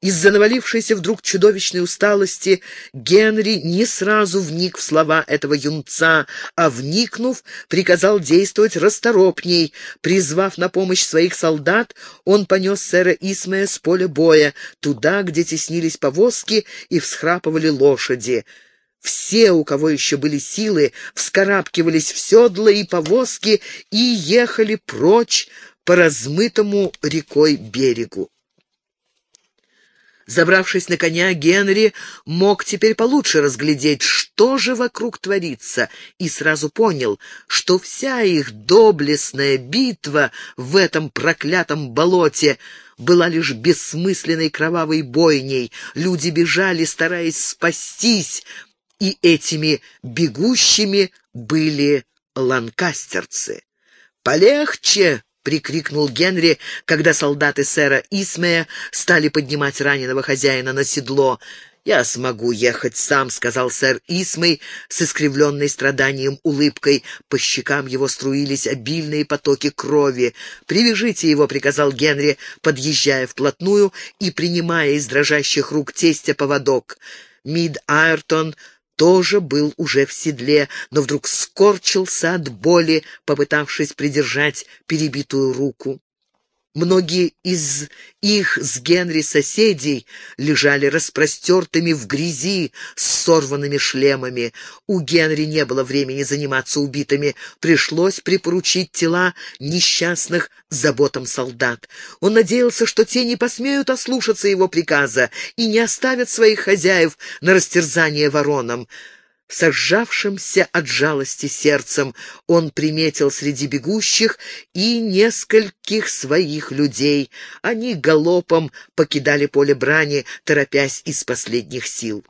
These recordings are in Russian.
Из-за навалившейся вдруг чудовищной усталости Генри не сразу вник в слова этого юнца, а, вникнув, приказал действовать расторопней. Призвав на помощь своих солдат, он понес сэра Исмея с поля боя, туда, где теснились повозки и всхрапывали лошади. Все, у кого еще были силы, вскарабкивались в седла и повозки и ехали прочь по размытому рекой берегу. Забравшись на коня, Генри мог теперь получше разглядеть, что же вокруг творится, и сразу понял, что вся их доблестная битва в этом проклятом болоте была лишь бессмысленной кровавой бойней. Люди бежали, стараясь спастись, и этими бегущими были ланкастерцы. «Полегче!» Прикрикнул Генри, когда солдаты сэра Исмея стали поднимать раненого хозяина на седло. «Я смогу ехать сам», — сказал сэр Исмей с искривленной страданием улыбкой. По щекам его струились обильные потоки крови. «Привяжите его», — приказал Генри, подъезжая вплотную и принимая из дрожащих рук тестя поводок. Мид Айртон тоже был уже в седле, но вдруг скорчился от боли, попытавшись придержать перебитую руку. Многие из их с Генри соседей лежали распростертыми в грязи с сорванными шлемами. У Генри не было времени заниматься убитыми. Пришлось припоручить тела несчастных заботам солдат. Он надеялся, что те не посмеют ослушаться его приказа и не оставят своих хозяев на растерзание воронам. Сожжавшимся от жалости сердцем он приметил среди бегущих и нескольких своих людей. Они галопом покидали поле брани, торопясь из последних сил.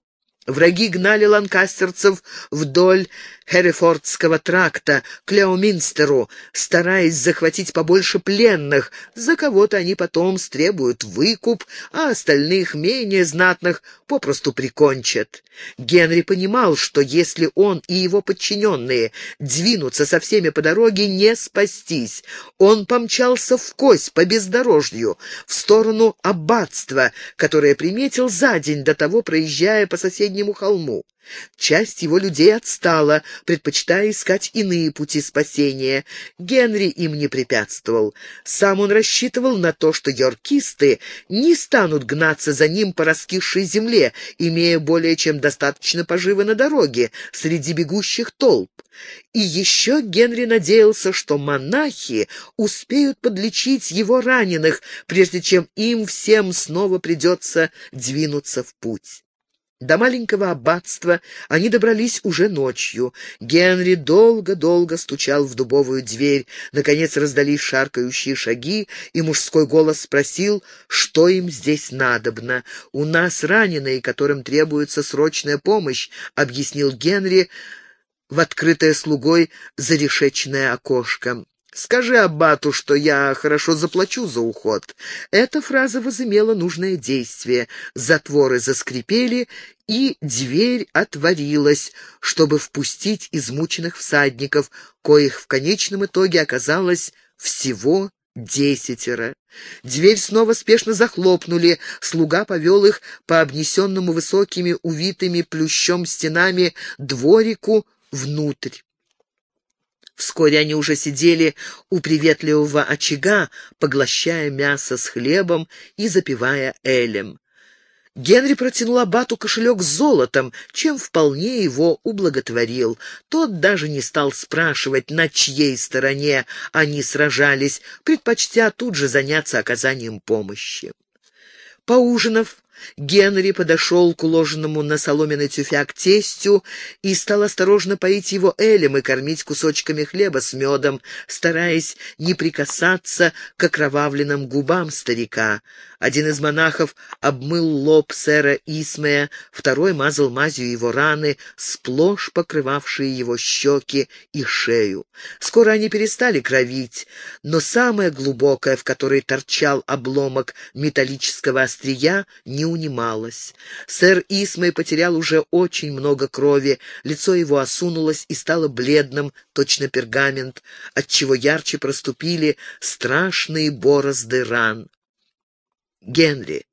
Враги гнали ланкастерцев вдоль Херефордского тракта к Леоминстеру, стараясь захватить побольше пленных. За кого-то они потом стребуют выкуп, а остальных, менее знатных, попросту прикончат. Генри понимал, что если он и его подчиненные двинутся со всеми по дороге, не спастись. Он помчался в кость по бездорожью, в сторону аббатства, которое приметил за день до того, проезжая по соседнему холму. Часть его людей отстала, предпочитая искать иные пути спасения. Генри им не препятствовал. Сам он рассчитывал на то, что йоркисты не станут гнаться за ним по раскисшей земле, имея более чем достаточно поживы на дороге, среди бегущих толп. И еще Генри надеялся, что монахи успеют подлечить его раненых, прежде чем им всем снова придется двинуться в путь. До маленького аббатства они добрались уже ночью. Генри долго-долго стучал в дубовую дверь. Наконец раздались шаркающие шаги, и мужской голос спросил, что им здесь надобно. «У нас раненые, которым требуется срочная помощь», — объяснил Генри в открытое слугой зарешечное окошко. «Скажи аббату, что я хорошо заплачу за уход». Эта фраза возымела нужное действие. Затворы заскрипели, и дверь отворилась, чтобы впустить измученных всадников, коих в конечном итоге оказалось всего десятеро. Дверь снова спешно захлопнули, слуга повел их по обнесенному высокими, увитыми плющом стенами дворику внутрь. Вскоре они уже сидели у приветливого очага, поглощая мясо с хлебом и запивая элем. Генри протянул абату кошелек с золотом, чем вполне его ублаготворил. Тот даже не стал спрашивать, на чьей стороне они сражались, предпочтя тут же заняться оказанием помощи. Поужинав, Генри подошел к уложенному на соломенный тюфяк тестю и стал осторожно поить его элем и кормить кусочками хлеба с медом, стараясь не прикасаться к окровавленным губам старика. Один из монахов обмыл лоб сэра Исмея, второй мазал мазью его раны, сплошь покрывавшие его щеки и шею. Скоро они перестали кровить, но самое глубокое, в которой торчал обломок металлического острия, не унималось. Сэр Исмей потерял уже очень много крови, лицо его осунулось и стало бледным, точно пергамент, отчего ярче проступили страшные борозды ран. Генри,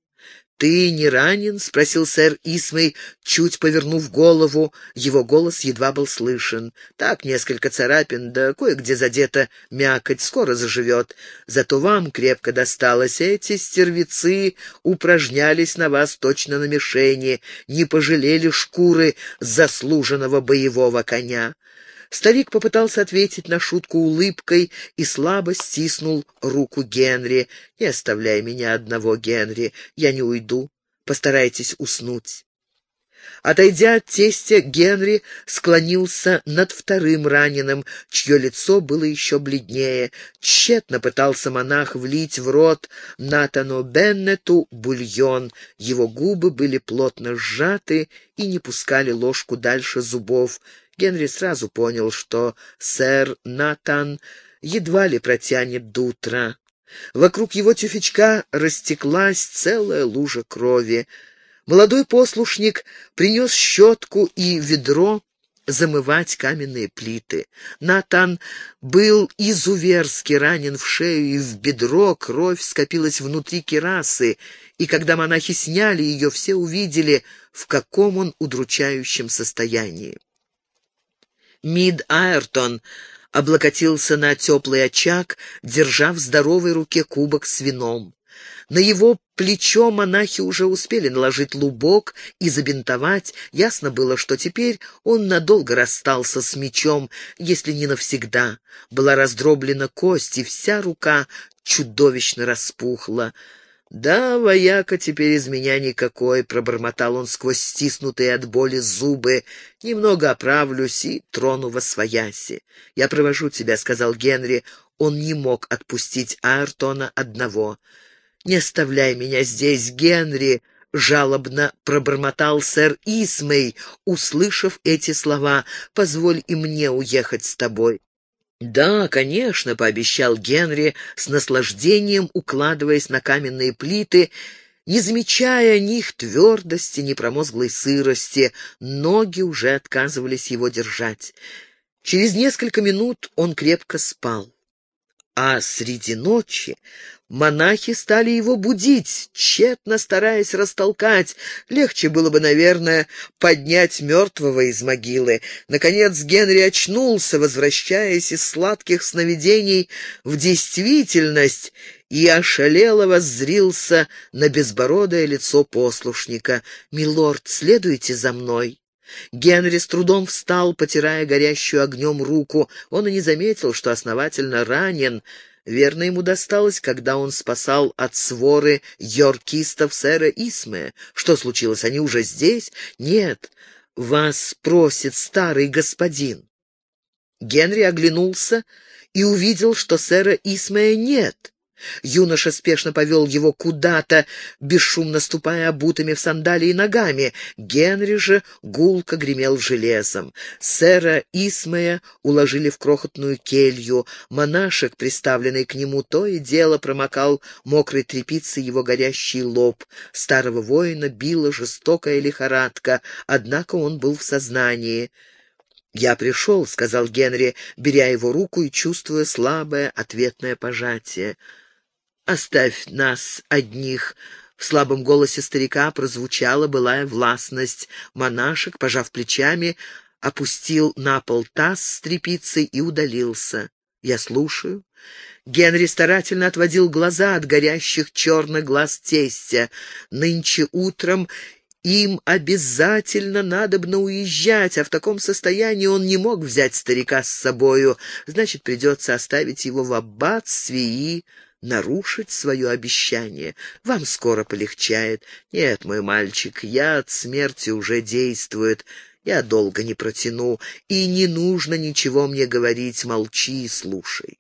«Ты не ранен?» — спросил сэр Исмей, чуть повернув голову. Его голос едва был слышен. «Так, несколько царапин, да кое-где задета мякоть, скоро заживет. Зато вам крепко досталось. Эти стервецы упражнялись на вас точно на мишени, не пожалели шкуры заслуженного боевого коня». Старик попытался ответить на шутку улыбкой и слабо стиснул руку Генри. «Не оставляй меня одного, Генри, я не уйду. Постарайтесь уснуть». Отойдя от тестя, Генри склонился над вторым раненым, чье лицо было еще бледнее. Тщетно пытался монах влить в рот Натану Беннету бульон. Его губы были плотно сжаты и не пускали ложку дальше зубов. Генри сразу понял, что сэр Натан едва ли протянет до утра. Вокруг его тюфячка растеклась целая лужа крови. Молодой послушник принес щетку и ведро замывать каменные плиты. Натан был изуверски ранен в шею и в бедро, кровь скопилась внутри керасы, и когда монахи сняли ее, все увидели, в каком он удручающем состоянии. Мид Айртон облокотился на теплый очаг, держа в здоровой руке кубок с вином. На его плечо монахи уже успели наложить лубок и забинтовать. Ясно было, что теперь он надолго расстался с мечом, если не навсегда. Была раздроблена кость, и вся рука чудовищно распухла. «Да, вояка, теперь из меня никакой», — пробормотал он сквозь стиснутые от боли зубы. «Немного оправлюсь и трону во свояси». «Я провожу тебя», — сказал Генри. Он не мог отпустить Айртона одного. «Не оставляй меня здесь, Генри», — жалобно пробормотал сэр Исмей, услышав эти слова. «Позволь и мне уехать с тобой». «Да, конечно», — пообещал Генри, с наслаждением укладываясь на каменные плиты, не замечая ни их твердости, ни промозглой сырости. Ноги уже отказывались его держать. Через несколько минут он крепко спал. А среди ночи монахи стали его будить, тщетно стараясь растолкать. Легче было бы, наверное, поднять мертвого из могилы. Наконец Генри очнулся, возвращаясь из сладких сновидений в действительность, и ошалело воззрился на безбородое лицо послушника. «Милорд, следуйте за мной». Генри с трудом встал, потирая горящую огнем руку. Он и не заметил, что основательно ранен. Верно ему досталось, когда он спасал от своры йоркистов сэра Исме. Что случилось, они уже здесь? Нет, вас просит старый господин. Генри оглянулся и увидел, что сэра Исмея нет. Юноша спешно повел его куда-то, бесшумно ступая обутыми в сандалии ногами. Генри же гулко гремел железом. Сэра Исмая уложили в крохотную келью. Монашек, приставленный к нему, то и дело промокал мокрой тряпицей его горящий лоб. Старого воина била жестокая лихорадка, однако он был в сознании. «Я пришел», — сказал Генри, беря его руку и чувствуя слабое ответное пожатие. «Оставь нас одних!» В слабом голосе старика прозвучала былая властность. Монашек, пожав плечами, опустил на пол таз с тряпицей и удалился. «Я слушаю». Генри старательно отводил глаза от горящих черных глаз тестя. Нынче утром им обязательно надобно уезжать, а в таком состоянии он не мог взять старика с собою. Значит, придется оставить его в аббатстве и нарушить свое обещание. Вам скоро полегчает. Нет, мой мальчик, я от смерти уже действует. Я долго не протяну, и не нужно ничего мне говорить, молчи и слушай.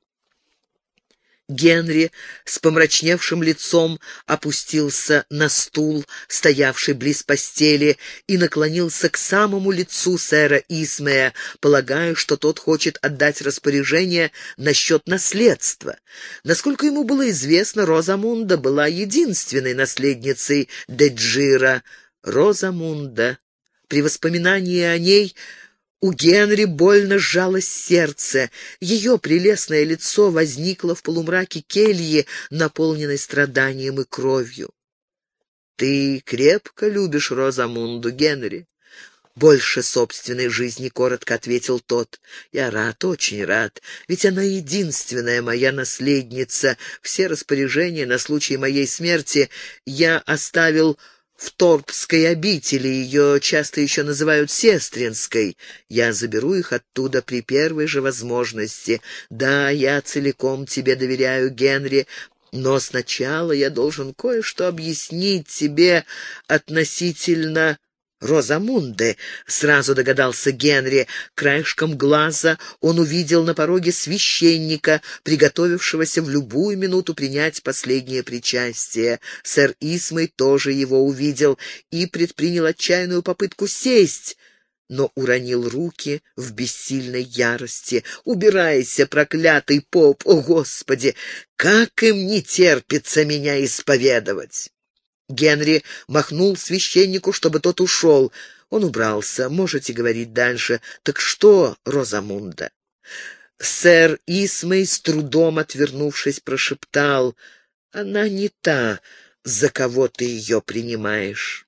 Генри с помрачневшим лицом опустился на стул, стоявший близ постели, и наклонился к самому лицу сэра Исмея, полагая, что тот хочет отдать распоряжение насчет наследства. Насколько ему было известно, Розамунда была единственной наследницей Деджира. Розамунда. При воспоминании о ней у Генри больно сжалось сердце. Ее прелестное лицо возникло в полумраке кельи, наполненной страданием и кровью. Ты крепко любишь Розамунду, Генри. «Больше собственной жизни», — коротко ответил тот. «Я рад, очень рад, ведь она единственная моя наследница. Все распоряжения на случай моей смерти я оставил в Торпской обители, ее часто еще называют Сестринской. Я заберу их оттуда при первой же возможности. Да, я целиком тебе доверяю, Генри, но сначала я должен кое-что объяснить тебе относительно Розамунды, сразу догадался Генри. Краешком глаза он увидел на пороге священника, приготовившегося в любую минуту принять последнее причастие. Сэр Исмой тоже его увидел и предпринял отчаянную попытку сесть, но уронил руки в бессильной ярости. «Убирайся, проклятый поп! О, Господи! Как им не терпится меня исповедовать!» Генри махнул священнику, чтобы тот ушел. Он убрался. Можете говорить дальше. Так что, Розамунда? Сэр Исмей, с трудом отвернувшись, прошептал. Она не та, за кого ты ее принимаешь.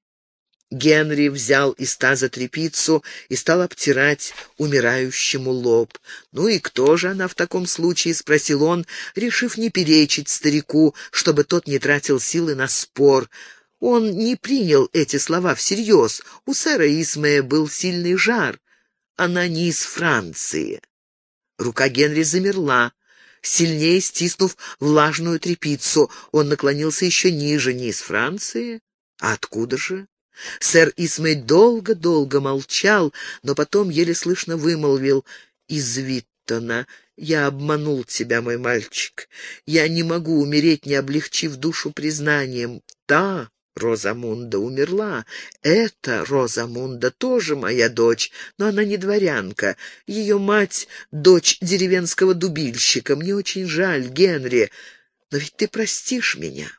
Генри взял из таза тряпицу и стал обтирать умирающему лоб. «Ну и кто же она в таком случае?» — спросил он, решив не перечить старику, чтобы тот не тратил силы на спор. Он не принял эти слова всерьез. У сэра Исмея был сильный жар. Она не из Франции. Рука Генри замерла. Сильнее стиснув влажную тряпицу, он наклонился еще ниже. Не из Франции? А откуда же? Сэр Исмей долго-долго молчал, но потом еле слышно вымолвил «Из Виттона. Я обманул тебя, мой мальчик. Я не могу умереть, не облегчив душу признанием. Та Розамунда умерла. Эта Розамунда тоже моя дочь, но она не дворянка. Ее мать — дочь деревенского дубильщика. Мне очень жаль, Генри, но ведь ты простишь меня».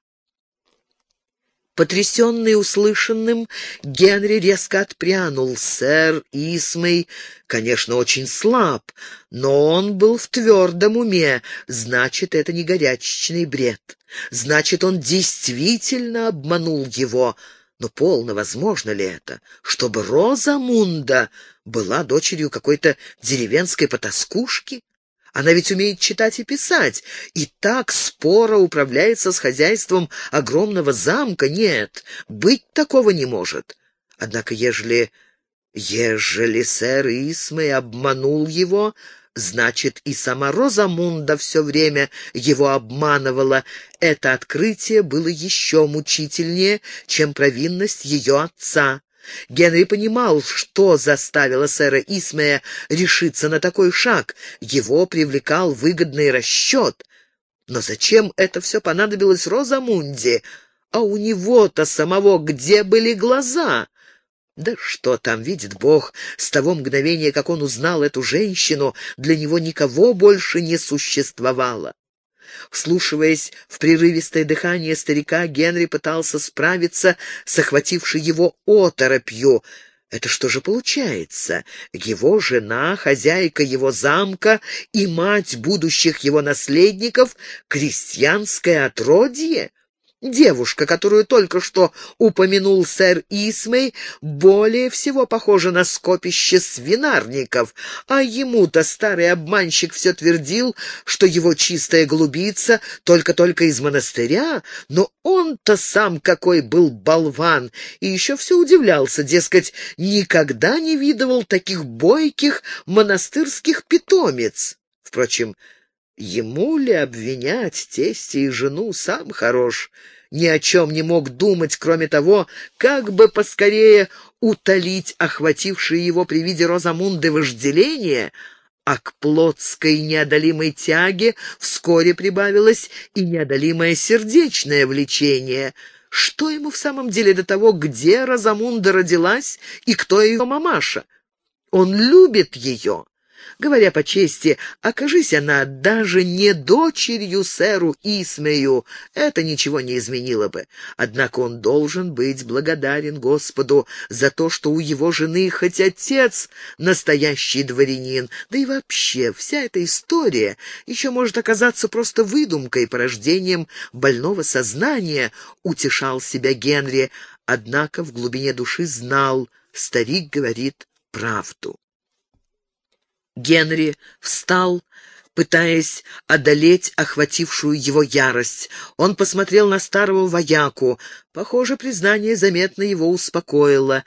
Потрясенный услышанным, Генри резко отпрянул. Сэр Исмей, конечно, очень слаб, но он был в твердом уме, значит, это не горячечный бред. Значит, он действительно обманул его. Но полно возможно ли это, чтобы Роза Мунда была дочерью какой-то деревенской потаскушки? Она ведь умеет читать и писать, и так споро управляется с хозяйством огромного замка. Нет, быть такого не может. Однако, ежели... Ежели сэр Исмей обманул его, значит, и сама Розамунда все время его обманывала. Это открытие было еще мучительнее, чем провинность ее отца. Генри понимал, что заставило сэра Исмея решиться на такой шаг. Его привлекал выгодный расчет. Но зачем это все понадобилось Розамунде? А у него-то самого где были глаза? Да что там, видит Бог, с того мгновения, как он узнал эту женщину, для него никого больше не существовало. Вслушиваясь в прерывистое дыхание старика, Генри пытался справиться с охватившей его оторопью. Это что же получается? Его жена, хозяйка его замка и мать будущих его наследников — крестьянское отродье? Девушка, которую только что упомянул сэр Исмей, более всего похожа на скопище свинарников, а ему-то старый обманщик все твердил, что его чистая голубица только-только из монастыря, но он-то сам какой был болван, и еще все удивлялся, дескать, никогда не видывал таких бойких монастырских питомец. Впрочем, Ему ли обвинять тестя и жену, сам хорош, ни о чем не мог думать, кроме того, как бы поскорее утолить охватившее его при виде Розамунды вожделение, а к плотской неодолимой тяге вскоре прибавилось и неодолимое сердечное влечение. Что ему в самом деле до того, где Розамунда родилась и кто ее мамаша? Он любит ее, Говоря по чести, окажись она даже не дочерью сэру Исмею, это ничего не изменило бы. Однако он должен быть благодарен Господу за то, что у его жены хоть отец настоящий дворянин, да и вообще вся эта история еще может оказаться просто выдумкой, порождением больного сознания, утешал себя Генри, однако в глубине души знал, старик говорит правду. Генри встал, пытаясь одолеть охватившую его ярость. Он посмотрел на старого вояку. Похоже, признание заметно его успокоило,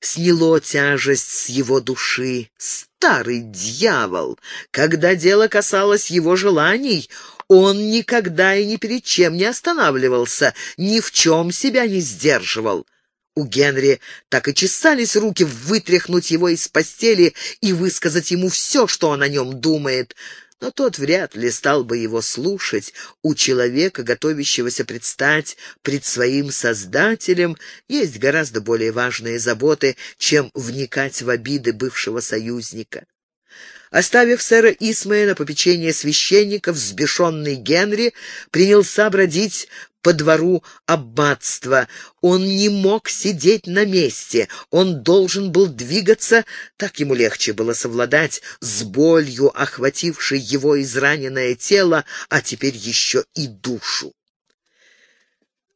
сняло тяжесть с его души. Старый дьявол! Когда дело касалось его желаний, он никогда и ни перед чем не останавливался, ни в чем себя не сдерживал. У Генри так и чесались руки вытряхнуть его из постели и высказать ему все, что он о нем думает. Но тот вряд ли стал бы его слушать. У человека, готовящегося предстать пред своим Создателем, есть гораздо более важные заботы, чем вникать в обиды бывшего союзника. Оставив сэра Исмая на попечение священника, взбешенный Генри принялся бродить по двору аббатства. Он не мог сидеть на месте, он должен был двигаться, так ему легче было совладать с болью, охватившей его израненное тело, а теперь еще и душу.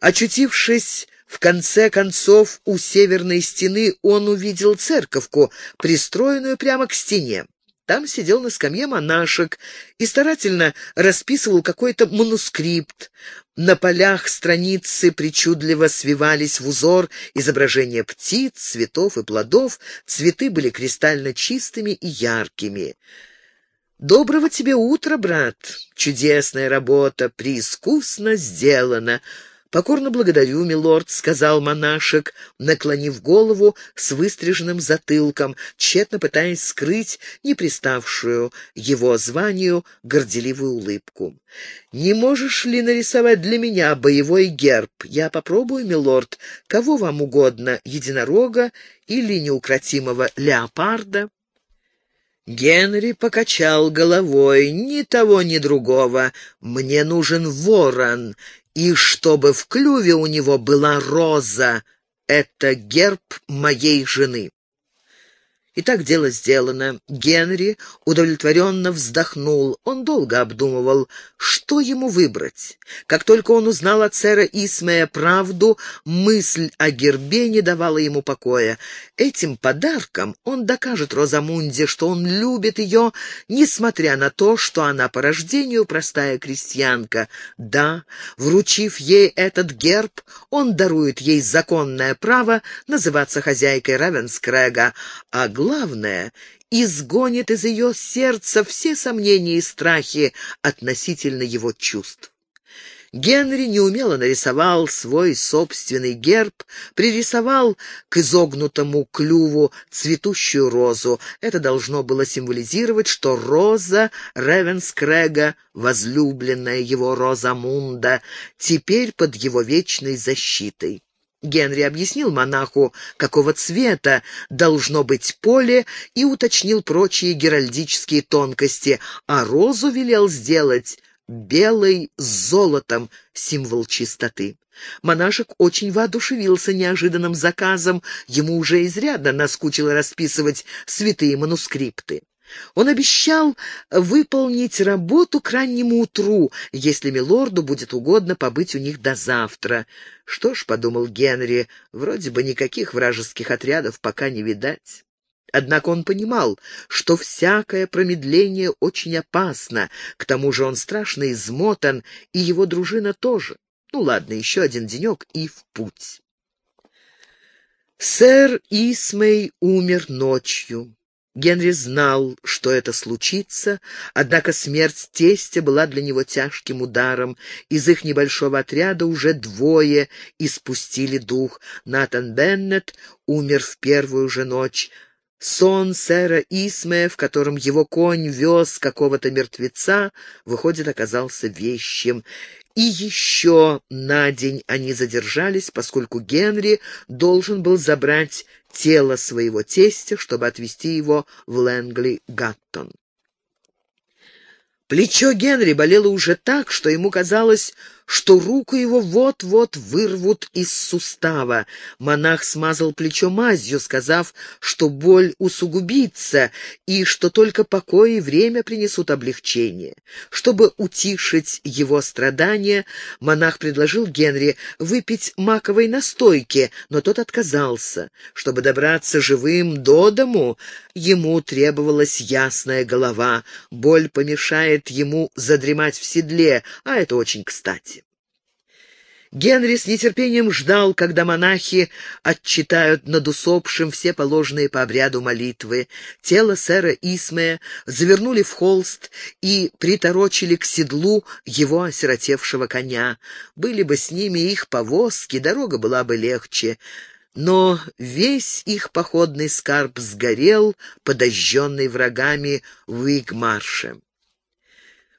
Очутившись в конце концов у северной стены, он увидел церковку, пристроенную прямо к стене. Там сидел на скамье монашек и старательно расписывал какой-то манускрипт. На полях страницы причудливо свивались в узор изображения птиц, цветов и плодов. Цветы были кристально чистыми и яркими. «Доброго тебе утра, брат! Чудесная работа, преискусно сделана!» «Покорно благодарю, милорд», — сказал монашек, наклонив голову с выстриженным затылком, тщетно пытаясь скрыть не приставшую его званию горделивую улыбку. «Не можешь ли нарисовать для меня боевой герб? Я попробую, милорд. Кого вам угодно, единорога или неукротимого леопарда?» Генри покачал головой. «Ни того, ни другого. Мне нужен ворон, и чтобы в клюве у него была роза. Это герб моей жены. И так дело сделано. Генри удовлетворенно вздохнул. Он долго обдумывал, что ему выбрать. Как только он узнал от сэра Исмея правду, мысль о гербе не давала ему покоя. Этим подарком он докажет Розамунде, что он любит ее, несмотря на то, что она по рождению простая крестьянка. Да, вручив ей этот герб, он дарует ей законное право называться хозяйкой Равенскрега, а главное, изгонит из ее сердца все сомнения и страхи относительно его чувств. Генри неумело нарисовал свой собственный герб, пририсовал к изогнутому клюву цветущую розу. Это должно было символизировать, что роза Ревенскрега, возлюбленная его Роза Мунда, теперь под его вечной защитой. Генри объяснил монаху, какого цвета должно быть поле, и уточнил прочие геральдические тонкости, а розу велел сделать белой с золотом, символ чистоты. Монашек очень воодушевился неожиданным заказом, ему уже изрядно наскучило расписывать святые манускрипты. Он обещал выполнить работу к раннему утру, если милорду будет угодно побыть у них до завтра. Что ж, — подумал Генри, — вроде бы никаких вражеских отрядов пока не видать. Однако он понимал, что всякое промедление очень опасно, к тому же он страшно измотан, и его дружина тоже. Ну ладно, еще один денек и в путь. Сэр Исмей умер ночью. Генри знал, что это случится, однако смерть тестя была для него тяжким ударом. Из их небольшого отряда уже двое испустили дух. Натан Беннет умер в первую же ночь. Сон сэра Исмея, в котором его конь вез какого-то мертвеца, выходит, оказался вещим. И еще на день они задержались, поскольку Генри должен был забрать тело своего тестя, чтобы отвезти его в Лэнгли-Гаттон. Плечо Генри болело уже так, что ему казалось, что руку его вот-вот вырвут из сустава. Монах смазал плечо мазью, сказав, что боль усугубится и что только покой и время принесут облегчение. Чтобы утишить его страдания, монах предложил Генри выпить маковой настойки, но тот отказался. Чтобы добраться живым до дому, ему требовалась ясная голова. Боль помешает ему задремать в седле, а это очень кстати. Генри с нетерпением ждал, когда монахи отчитают над усопшим все положенные по обряду молитвы. Тело сэра Исмея завернули в холст и приторочили к седлу его осиротевшего коня. Были бы с ними их повозки, дорога была бы легче. Но весь их походный скарб сгорел, подожженный врагами в Уигмарше.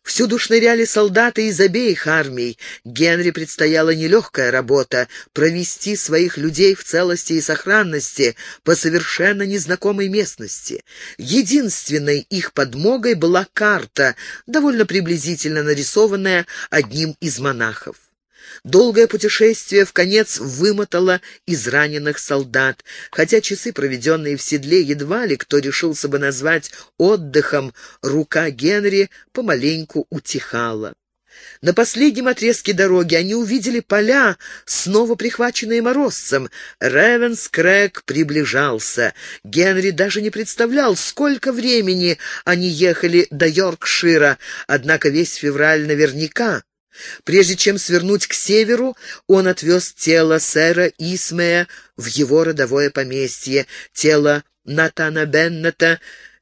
Всюду шныряли солдаты из обеих армий. Генри предстояла нелегкая работа — провести своих людей в целости и сохранности по совершенно незнакомой местности. Единственной их подмогой была карта, довольно приблизительно нарисованная одним из монахов. Долгое путешествие в конец вымотало израненных солдат, хотя часы, проведенные в седле, едва ли кто решился бы назвать отдыхом, рука Генри помаленьку утихала. На последнем отрезке дороги они увидели поля, снова прихваченные морозцем. Ревенскрэг приближался. Генри даже не представлял, сколько времени они ехали до Йоркшира, однако весь февраль наверняка Прежде чем свернуть к северу, он отвез тело сэра Исмея в его родовое поместье. Тело Натана Беннета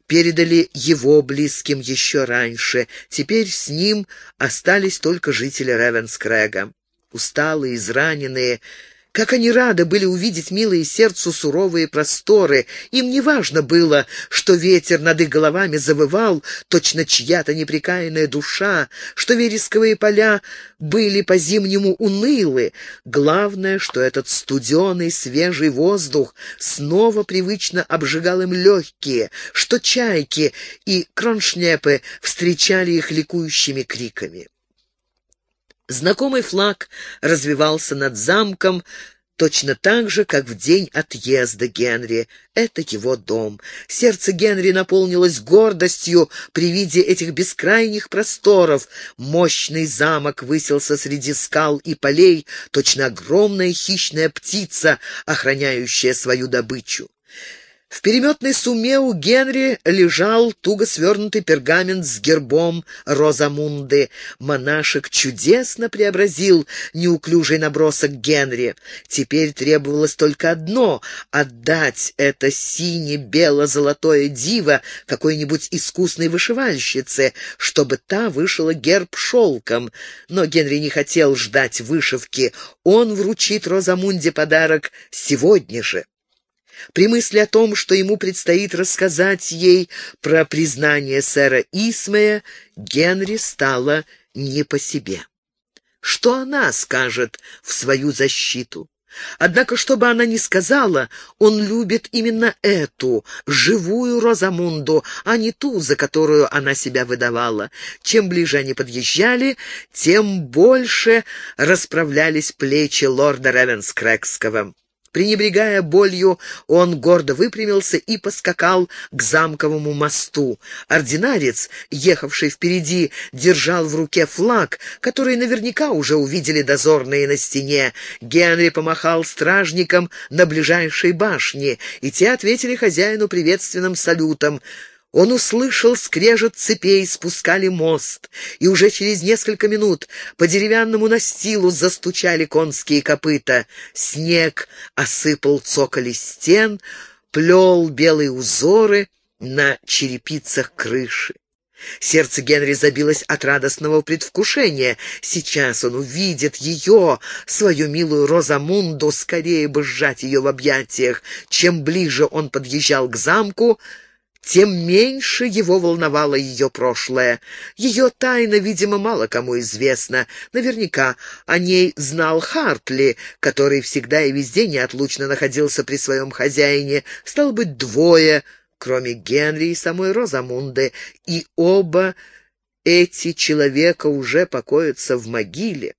передали его близким еще раньше. Теперь с ним остались только жители Ревенскрэга. Усталые, израненные, как они рады были увидеть милые сердцу суровые просторы. Им не важно было, что ветер над их головами завывал, точно чья-то неприкаянная душа, что вересковые поля были по-зимнему унылы. Главное, что этот студеный свежий воздух снова привычно обжигал им легкие, что чайки и кроншнепы встречали их ликующими криками. Знакомый флаг развивался над замком, точно так же, как в день отъезда Генри. Это его дом. Сердце Генри наполнилось гордостью при виде этих бескрайних просторов. Мощный замок высился среди скал и полей, точно огромная хищная птица, охраняющая свою добычу. В переметной суме у Генри лежал туго свернутый пергамент с гербом Розамунды. Монашек чудесно преобразил неуклюжий набросок Генри. Теперь требовалось только одно — отдать это сине-бело-золотое диво какой-нибудь искусной вышивальщице, чтобы та вышила герб шелком. Но Генри не хотел ждать вышивки. Он вручит Розамунде подарок сегодня же. При мысли о том, что ему предстоит рассказать ей про признание сэра Исмея, Генри стало не по себе. Что она скажет в свою защиту? Однако, что бы она ни сказала, он любит именно эту, живую Розамунду, а не ту, за которую она себя выдавала. Чем ближе они подъезжали, тем больше расправлялись плечи лорда Ревенскрэгского. Пренебрегая болью, он гордо выпрямился и поскакал к замковому мосту. Ординарец, ехавший впереди, держал в руке флаг, который наверняка уже увидели дозорные на стене. Генри помахал стражникам на ближайшей башне, и те ответили хозяину приветственным салютом — он услышал скрежет цепей, спускали мост, и уже через несколько минут по деревянному настилу застучали конские копыта. Снег осыпал цоколи стен, плел белые узоры на черепицах крыши. Сердце Генри забилось от радостного предвкушения. Сейчас он увидит ее, свою милую Розамунду, скорее бы сжать ее в объятиях. Чем ближе он подъезжал к замку, тем меньше его волновало ее прошлое. Ее тайна, видимо, мало кому известна. Наверняка о ней знал Хартли, который всегда и везде неотлучно находился при своем хозяине. Стал быть, двое — кроме Генри и самой Розамунды, и оба эти человека уже покоятся в могиле.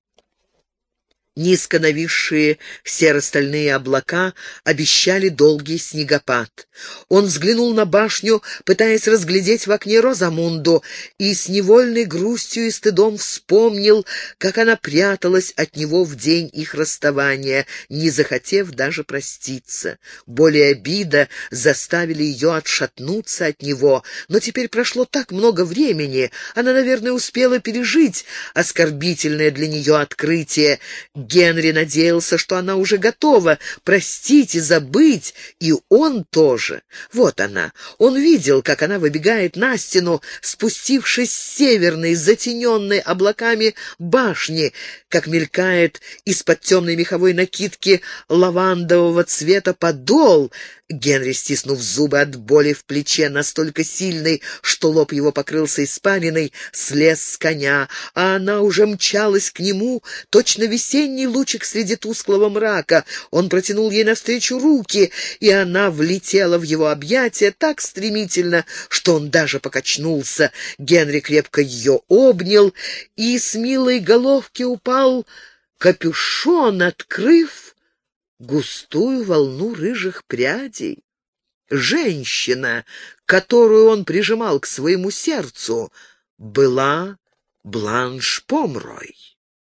Низко нависшие серо-стальные облака обещали долгий снегопад. Он взглянул на башню, пытаясь разглядеть в окне Розамунду, и с невольной грустью и стыдом вспомнил, как она пряталась от него в день их расставания, не захотев даже проститься. Более обида заставили ее отшатнуться от него, но теперь прошло так много времени, она, наверное, успела пережить оскорбительное для нее открытие — Генри надеялся, что она уже готова простить и забыть, и он тоже. Вот она. Он видел, как она выбегает на стену, спустившись с северной, затененной облаками башни, как мелькает из-под темной меховой накидки лавандового цвета подол, Генри, стиснув зубы от боли в плече, настолько сильной, что лоб его покрылся испариной, слез с коня, а она уже мчалась к нему, точно весенний лучик среди тусклого мрака. Он протянул ей навстречу руки, и она влетела в его объятия так стремительно, что он даже покачнулся. Генри крепко ее обнял, и с милой головки упал капюшон, открыв густую волну рыжих прядей. Женщина, которую он прижимал к своему сердцу, была Бланш Помрой.